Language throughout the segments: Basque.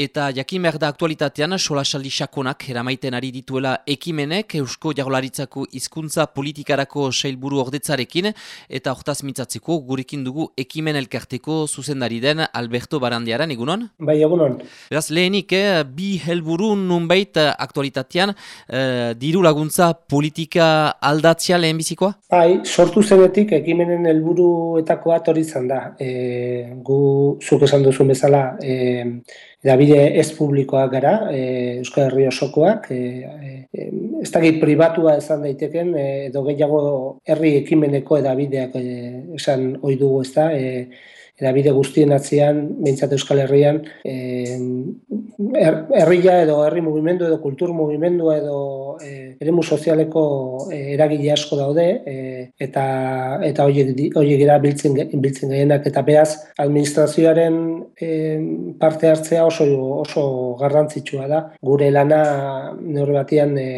eta jakin behar da aktualitatean solasaldi sakonak eramaiten ari dituela ekimenek Eusko Jagolaritzako hizkuntza politikarako sailburu ordetzarekin eta hortaz mitzatzeko gurekin dugu ekimen elkarteko zuzendari den Alberto Barandiaran, egunon? Bai, egunon. Beraz, lehenik, eh, bi helburu nunbait aktualitatean eh, diru laguntza politika aldatzea lehen bizikoa? Bai, sortu zenetik ekimenen helburuetako bat hori izan da. E, gu, zuk esan duzu bezala, e, edabide ez publikoak gara, e, Euskal Herri osokoak, e, e, ez dakit pribatua esan daiteken, e, edo gehiago herri ekimeneko edabideak e, esan ohi dugu ez da, e, edabide guztien atzean, behintzat Euskal Herrian, e, herria edo herri mugimendu edo kultur mugimendu edo e, eremu sozialeko e, eragile asko daude e, eta eta horiek horiek dira biltzen biltzen gehienak. Eta beraz administrazioaren e, parte hartzea oso oso garrantzitsua da. Gure lana neurri batean e,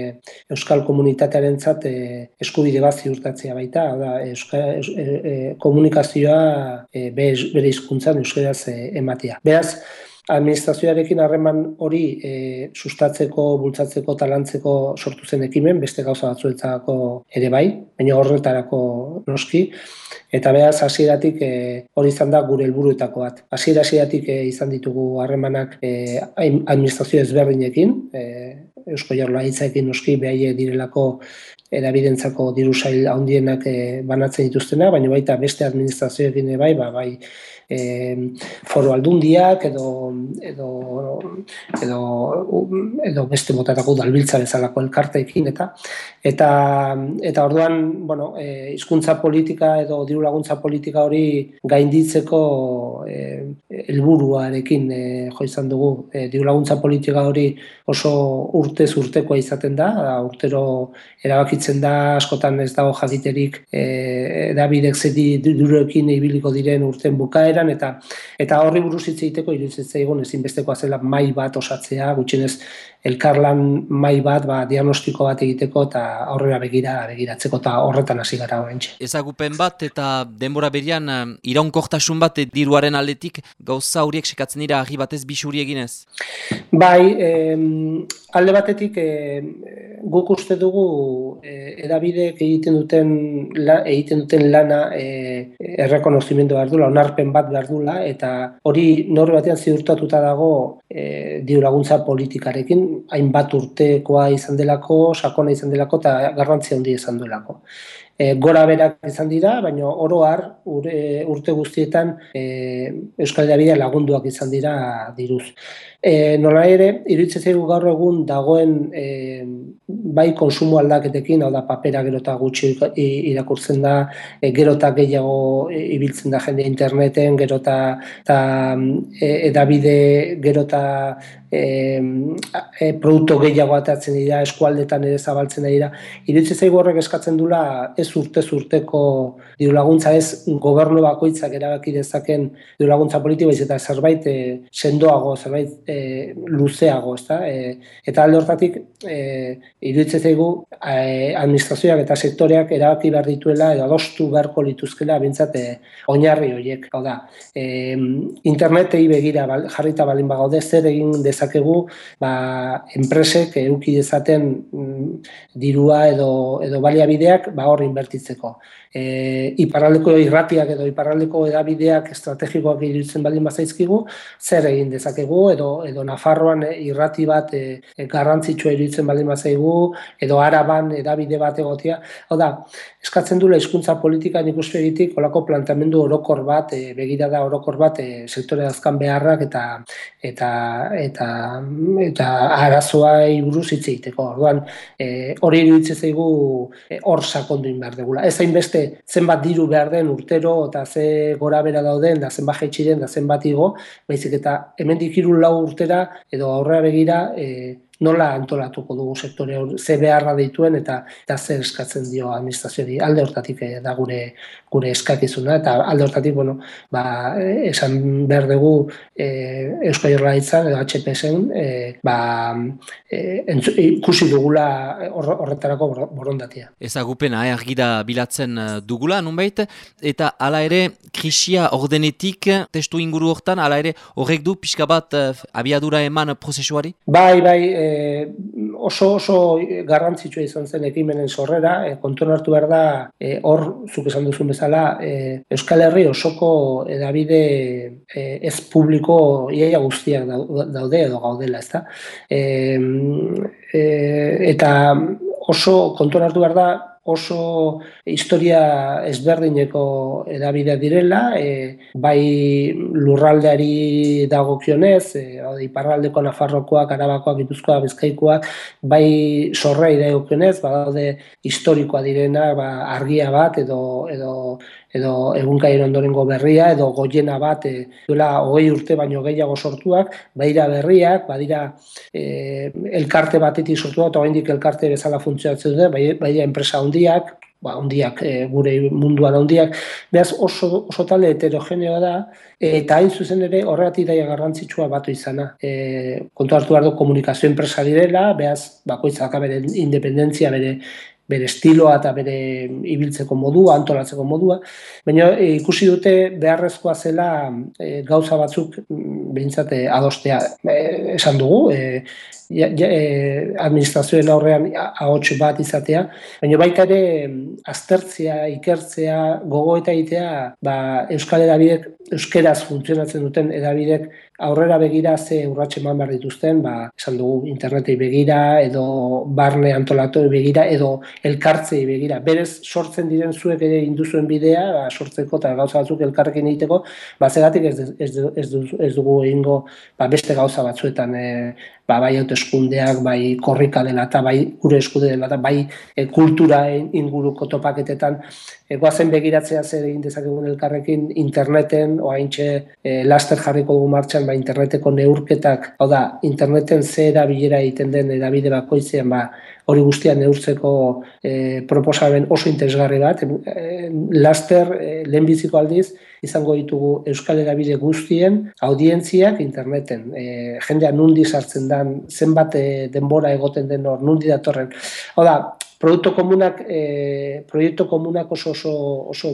euskal komunitatearentzat e, eskubide bat ziurtatzea baita. Da euskal e, komunikazioa e, bere hizkuntzan euskaraz e, ematea beraz administrazioarekin harreman hori e, sustatzeko, bultzatzeko, talantzeko sortu zen ekimen, beste gauza batzuetzako ere bai, baina horretarako noski, eta behaz hasieratik e, hori izan da gure helburuetako bat. Hasiera hasieratik e, izan ditugu harremanak e, administrazio ezberdinekin, e, Eusko Jaurlaritzaekin noski behaie direlako erabidentzako diru sail handienak e, banatzen dituztena, baina baita beste administrazioekin bai, ba, bai e, foro aldundiak edo edo edo edo beste motatako dalbiltza bezalako elkarteekin eta eta eta orduan bueno e, hizkuntza politika edo diru laguntza politika hori gainditzeko e, helburuarekin e, jo izan dugu. E, diru laguntza politika hori oso urte urtekoa izaten da urtero erabakitzen da askotan ez dago jakiterik eh Davidek zedi durekin ibiliko diren urten bukaera eta eta horri buruz hitz egiteko iruditzen zaigun ezinbestekoa zela mai bat osatzea, gutxienez elkarlan mai bat, ba, diagnostiko bat egiteko eta aurrera begira begiratzeko eta horretan hasi gara oraintxe. Ezagupen bat eta denbora berian uh, iraunkortasun bat diruaren aldetik gauza horiek sekatzen dira agi batez bisuri eginez? Bai, eh, alde batetik eh, guk uste dugu eh, edabidek egiten duten la, egiten duten lana eh, errekonozimendu behar dula, onarpen bat behar dula, eta hori norri batean ziurtatuta dago eh, diru laguntza politikarekin, hainbat urtekoa izan delako, sakona izan delako eta garrantzia handi izan delako. E, gora berak izan dira, baina oro har urte guztietan e, Euskal Herria lagunduak izan dira diruz. E, nola ere, iruditzen zaigu gaur egun dagoen e, bai konsumo aldaketekin, hau da papera gerota gutxi irakurtzen da, e, gerota gehiago ibiltzen da jende interneten, gerota eta e, edabide gerota e, e, produktu gehiago atatzen dira, eskualdetan ere zabaltzen dira. Iruditzen zaigu horrek eskatzen dula ez urte urteko diru laguntza ez gobernu bakoitzak erabaki dezaken diru laguntza politiko eta zerbait e, sendoago, zerbait e, luzeago, ezta? E, eta alde hortatik e, iruditzen zaigu e, administrazioak eta sektoreak erabaki behar dituela edo adostu beharko lituzkela bintzat e, oinarri horiek, hau da. E, internetei begira bal, jarrita balin bagaude zer egin dezakegu ba, enpresek eduki dezaten mm, dirua edo edo baliabideak ba hor inbertitzeko. E, iparraldeko irratiak edo iparraldeko edabideak estrategikoak iruditzen baldin bazaizkigu, zer egin dezakegu edo edo Nafarroan eh, irrati bat e, garrantzitsua iruditzen baldin bazaigu edo Araban edabide bat egotea. Hau da, eskatzen dula hizkuntza politika nik uste egitik olako planteamendu orokor bat, e, begirada orokor bat e, sektore azkan beharrak eta eta eta eta arazoa buruz hitz egiteko. Orduan, e, hori iruditzen zaigu hor e, sakondu behar degula. Ez beste zenbat diru behar den urtero eta ze gora bera dauden da zenbat jaitxiren da zenbat igo, baizik eta hemendik hiru lau urtera edo aurrera begira e, nola antolatuko dugu sektore hori, ze beharra dituen eta eta zer eskatzen dio administrazioari alde hortatik eh, da gure gure eskakizuna eta alde hortatik bueno, ba, eh, esan behar dugu e, Eusko Jaurlaritza edo HPSen e, ba, e, ikusi dugula horretarako borondatia. Ezagupena, eh, argira bilatzen dugula, nunbait, eta hala ere, krisia ordenetik testu inguru hortan, hala ere, horrek du pixka bat abiadura eman prozesuari? Bai, bai, oso oso garrantzitsua izan zen ekimenen sorrera, e, kontuan hartu behar da, hor, zuk esan duzun bezala, e, Euskal Herri osoko edabide e, ez publiko iaia guztiak daude edo gaudela, ezta? E, e, eta oso kontuan hartu behar da, oso historia ezberdineko edabideak direla, e, bai lurraldeari dagokionez, e, iparraldeko Nafarrokoak, Arabakoak, Gipuzkoak, Bizkaikoak, bai sorrei dagokionez, badaude historikoa direna, ba, argia bat edo edo edo egunkaien ondorengo berria edo goiena bat e, duela hogei urte baino gehiago sortuak, badira berriak, badira e, elkarte batetik sortuak, eta oraindik elkarte bezala funtzionatzen dute, bai, bai enpresa handiak, ba, ondiak, e, gure munduan ondiak, behaz oso, oso talde heterogeneoa da, eta hain zuzen ere horregatik daia garrantzitsua batu izana. E, kontu hartu behar komunikazio enpresa direla, behaz bakoitzak bere independentzia, bere bere estiloa eta bere ibiltzeko modua, antolatzeko modua, baina e, ikusi dute beharrezkoa zela e, gauza batzuk mm, behintzate adostea. E, esan dugu, e, ja, ja, e, administrazioen aurrean ahots bat izatea, baina baita ere aztertzea, ikertzea, gogo eta itea, ba, Euskal Edabidek, Euskeraz funtzionatzen duten edabidek aurrera begira ze urratxe eman behar dituzten, ba, esan dugu internetei begira, edo barne antolatu begira, edo elkartzei begira. Berez, sortzen diren zuek ere induzuen bidea, ba, sortzeko eta gauza batzuk elkarrekin egiteko, ba, zegatik ez, ez, ez, ez dugu egingo ba, beste gauza batzuetan e, ba, bai hauteskundeak, bai korrika dela eta bai gure eskude dela eta bai e, kultura inguruko topaketetan. E, goazen begiratzea zer egin dezakegun elkarrekin interneten oaintxe e, laster jarriko dugu martxan ba, interneteko neurketak hau da, interneten zera bilera egiten den edabide bakoitzean ba, hori guztian neurtzeko e, proposamen oso interesgarri bat, e, laster e, lehenbiziko aldiz, izango ditugu Euskal Erabide guztien audientziak interneten. E, jendea nundi sartzen dan, zenbat e, denbora egoten den hor, nundi datorren. Hau da, produktu komunak, e, proiektu komunak oso, oso, oso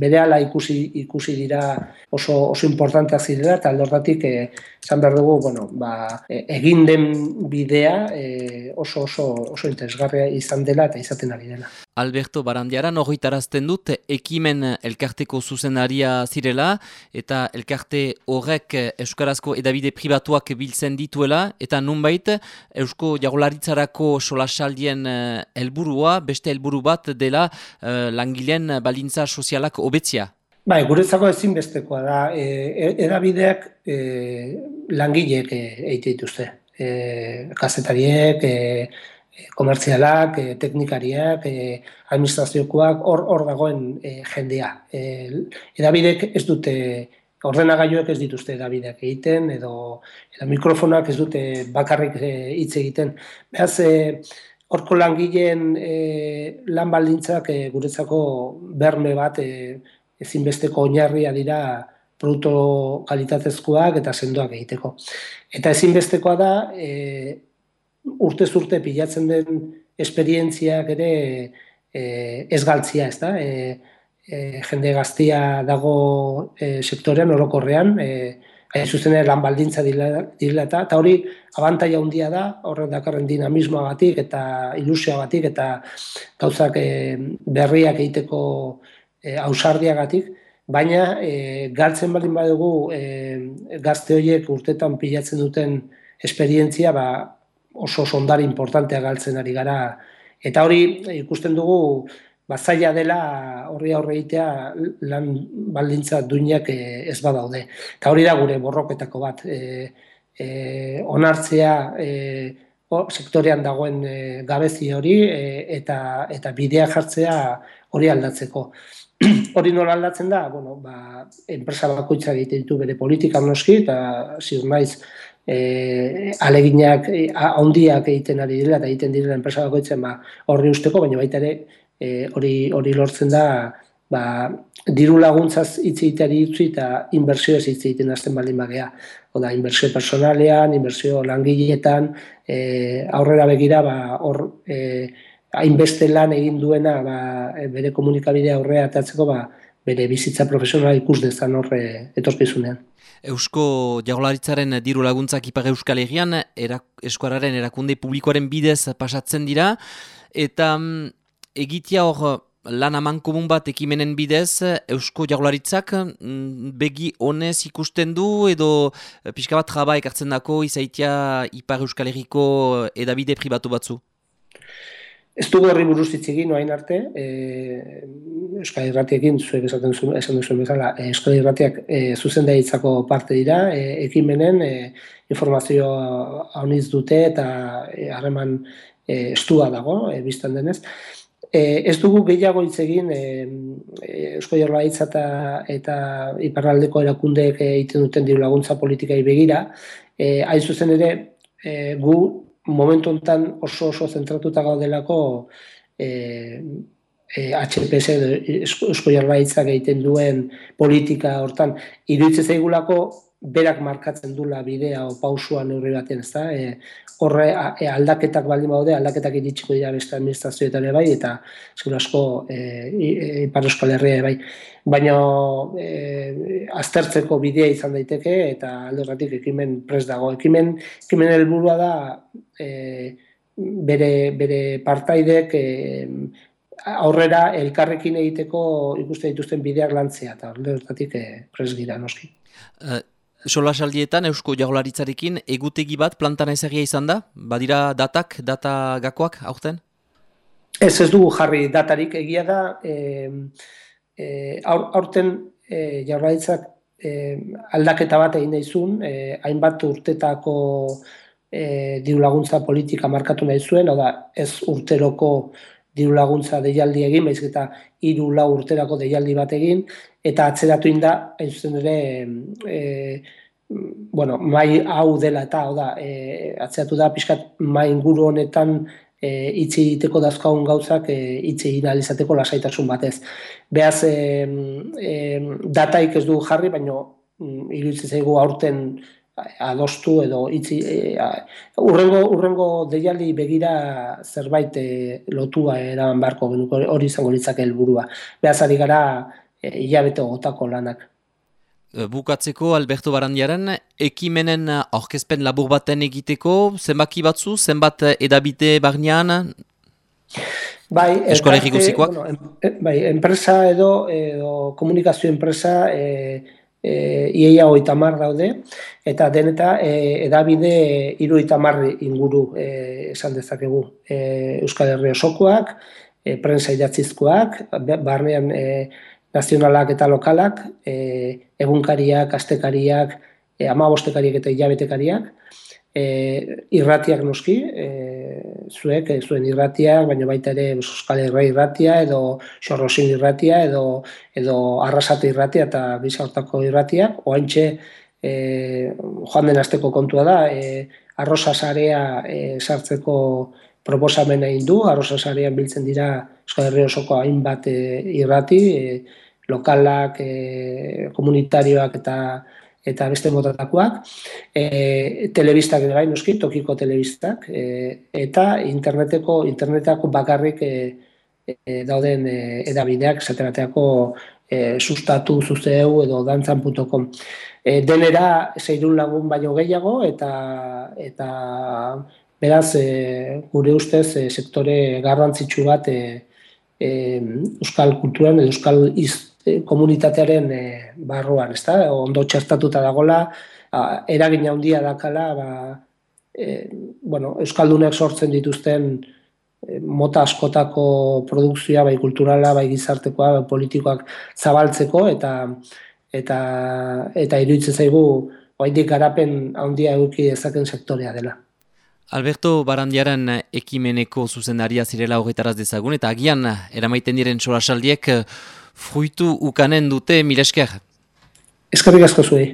berehala ikusi, ikusi dira oso, oso importanteak zirela, eta aldortatik e, zan behar dugu, bueno, ba, e, egin den bidea e, oso, oso, oso interesgarria izan dela eta izaten ari dela. Alberto Barandiaran horretarazten dut ekimen elkarteko zuzenaria zirela eta elkarte horrek Euskarazko edabide pribatuak biltzen dituela eta nunbait Eusko Jagolaritzarako solasaldien eh, helburua beste helburu bat dela uh, langileen balintza sozialak obetzia. Bai, guretzako ezinbestekoa da, e, edabideak e, langileek egite dituzte. E, kasetariek, e, komertzialak, e, teknikariak, e, administraziokoak, hor, hor dagoen e, jendea. E, edabidek ez dute, ordenagailuek ez dituzte edabideak egiten, edo, edo mikrofonak ez dute bakarrik hitz egiten. Beraz, e, horko langileen e, lan baldintzak e, guretzako berme bat e, ezinbesteko oinarria dira produktu kalitatezkoak eta sendoak egiteko. Eta ezinbestekoa da, e, urte zurte pilatzen den esperientziak ere e, ez galtzia, ez da? E, e, jende gaztia dago e, sektorean, orokorrean, e, hain zuzen lan baldintza dila, eta, eta hori abantaia handia da, horrek dakarren dinamismoa batik eta ilusioa batik eta gauzak e, berriak egiteko e, ausardiagatik, baina e, galtzen baldin badugu e, gazte horiek urtetan pilatzen duten esperientzia ba, oso sondari importantea galtzen ari gara. Eta hori ikusten dugu bazaila dela horri aurre egitea lan baldintza duinak e, ez badaude. Eta hori da gure borroketako bat. E, e, onartzea e, o, sektorean dagoen e, gabezi hori e, eta, eta bidea jartzea hori aldatzeko. hori nola aldatzen da, bueno, ba, enpresa bakoitza egite ditu bere politika noski, eta ziur naiz e, aleginak e, handiak egiten ari dira eta egiten direla enpresa bakoitzen ba horri usteko baina baita ere e, hori hori lortzen da ba, diru laguntzaz hitz egiteari utzi eta inbertsioez hitz egiten hasten baldin bagea. Oda, inbertsio personalean, inbertsio langileetan, e, aurrera begira ba hor e, hainbeste lan egin duena ba, bere komunikabidea aurrea atatzeko ba, bere bizitza profesionala ikus dezan horre etorkizunean. Eusko jagolaritzaren diru laguntzak ipar euskal egian, erak, eskuararen erakunde publikoaren bidez pasatzen dira, eta mm, egitea hor lan aman komun bat ekimenen bidez, Eusko jagolaritzak mm, begi honez ikusten du, edo eh, pixka bat jaba ekartzen dako izaitia ipar euskal egiko edabide pribatu batzu? Ez dugu horri buruz egin noain arte, e, Euskal Irratiekin, zuek esaten zuen, esan duzuen bezala, e, Euskal Irratiak e, zuzen parte dira, e, ekimenen e, informazio hauniz dute eta harreman e, estua dago, e, biztan denez. E, ez dugu gehiago hitz egin e, Eusko Jorlaitza eta, eta Iparraldeko erakundeek egiten duten diru laguntza politikai begira. E, hain zuzen ere, e, gu momentu honetan oso oso zentratuta gaudelako e, e, HPS esko jarraitzak egiten duen politika hortan iruditzen zaigulako berak markatzen dula bidea o pausua neurri batean, ezta? E, horre e, aldaketak baldin baude, aldaketak iritsiko dira beste administrazioetan bai eta eskura asko eh Ipar Euskal Herria bai. Baina e, aztertzeko bidea izan daiteke eta alderratik ekimen pres dago. Ekimen ekimen helburua da e, bere bere partaidek e, aurrera elkarrekin egiteko ikuste dituzten bideak lantzea eta alderratik e, pres dira noski. Uh, Sola saldietan, Eusko Jagolaritzarekin, egutegi bat plantan ezagia izan da? Badira datak, data gakoak, aurten? Ez ez dugu jarri datarik egia da. E, e, aurten e, Jagolaritzak e, aldaketa bat egin daizun, e, hainbat urtetako e, diru laguntza politika markatu nahi zuen, oda ez urteroko diru laguntza deialdi egin, baiz eta hiru lau urterako deialdi bat egin, eta atzeratu inda, hain zuzen ere, e, bueno, mai hau dela eta, hau da, e, atzeratu da, pixkat, mai inguru honetan, e, itzi egiteko dazkaun gauzak e, itzi egin lasaitasun batez. Beaz, e, e, dataik ez du jarri, baina mm, iruditzen zaigu aurten adostu edo itzi e, urrengo urrengo deialdi begira zerbait e, lotua eraman barko hori izango litzake helburua. Beaz ari gara hilabete gotako lanak. E, bukatzeko Alberto Barandiaren, ekimenen aurkezpen labur baten egiteko, zenbaki batzu, zenbat edabite barnean? Bai, Eskolegi guzikoak? Bueno, en, bai, enpresa edo, edo komunikazio enpresa e, e, iaia oitamar daude, eta deneta e, edabide iru oitamarri inguru e, esan dezakegu. E, Euskal Herri osokoak, e, prensa idatzizkoak, barnean e, nazionalak eta lokalak, e, egunkariak, astekariak, e, amabostekariak eta hilabetekariak, e, irratiak noski, e, zuek, e, zuen irratiak, baina baita ere Euskal Herra irratia, edo xorrosin irratia, edo, edo arrasate irratia eta bizartako irratiak, oaintxe e, joan den azteko kontua da, e, arrosa sarea e, sartzeko proposamen egin du, arrosa sarean biltzen dira Euskal Herri osoko hainbat e, irrati, e, lokalak, e, komunitarioak eta eta beste motatakoak, e, telebistak ere bai, noski, tokiko telebistak, e, eta interneteko, internetako bakarrik e, e, dauden e, edabideak, zaterateako e, sustatu zuzeu edo dantzan.com. E, denera zeirun lagun baino gehiago, eta eta beraz, e, gure ustez, e, sektore garrantzitsu bat e, e, euskal kulturan, euskal iz, e, komunitatearen e, barruan, ezta? Ondo txertatuta dagola, eragin handia dakala, ba, e, bueno, euskaldunek sortzen dituzten e, mota askotako produkzioa bai kulturala, bai gizartekoa, bai politikoak zabaltzeko eta eta eta iruditzen zaigu oraindik garapen handia eduki dezaken sektorea dela. Alberto Barandiaren ekimeneko zuzendaria zirela horretaraz dezagun, eta agian eramaiten diren solasaldiek fruitu ukanen dute milesker. Eskerrik asko zuei.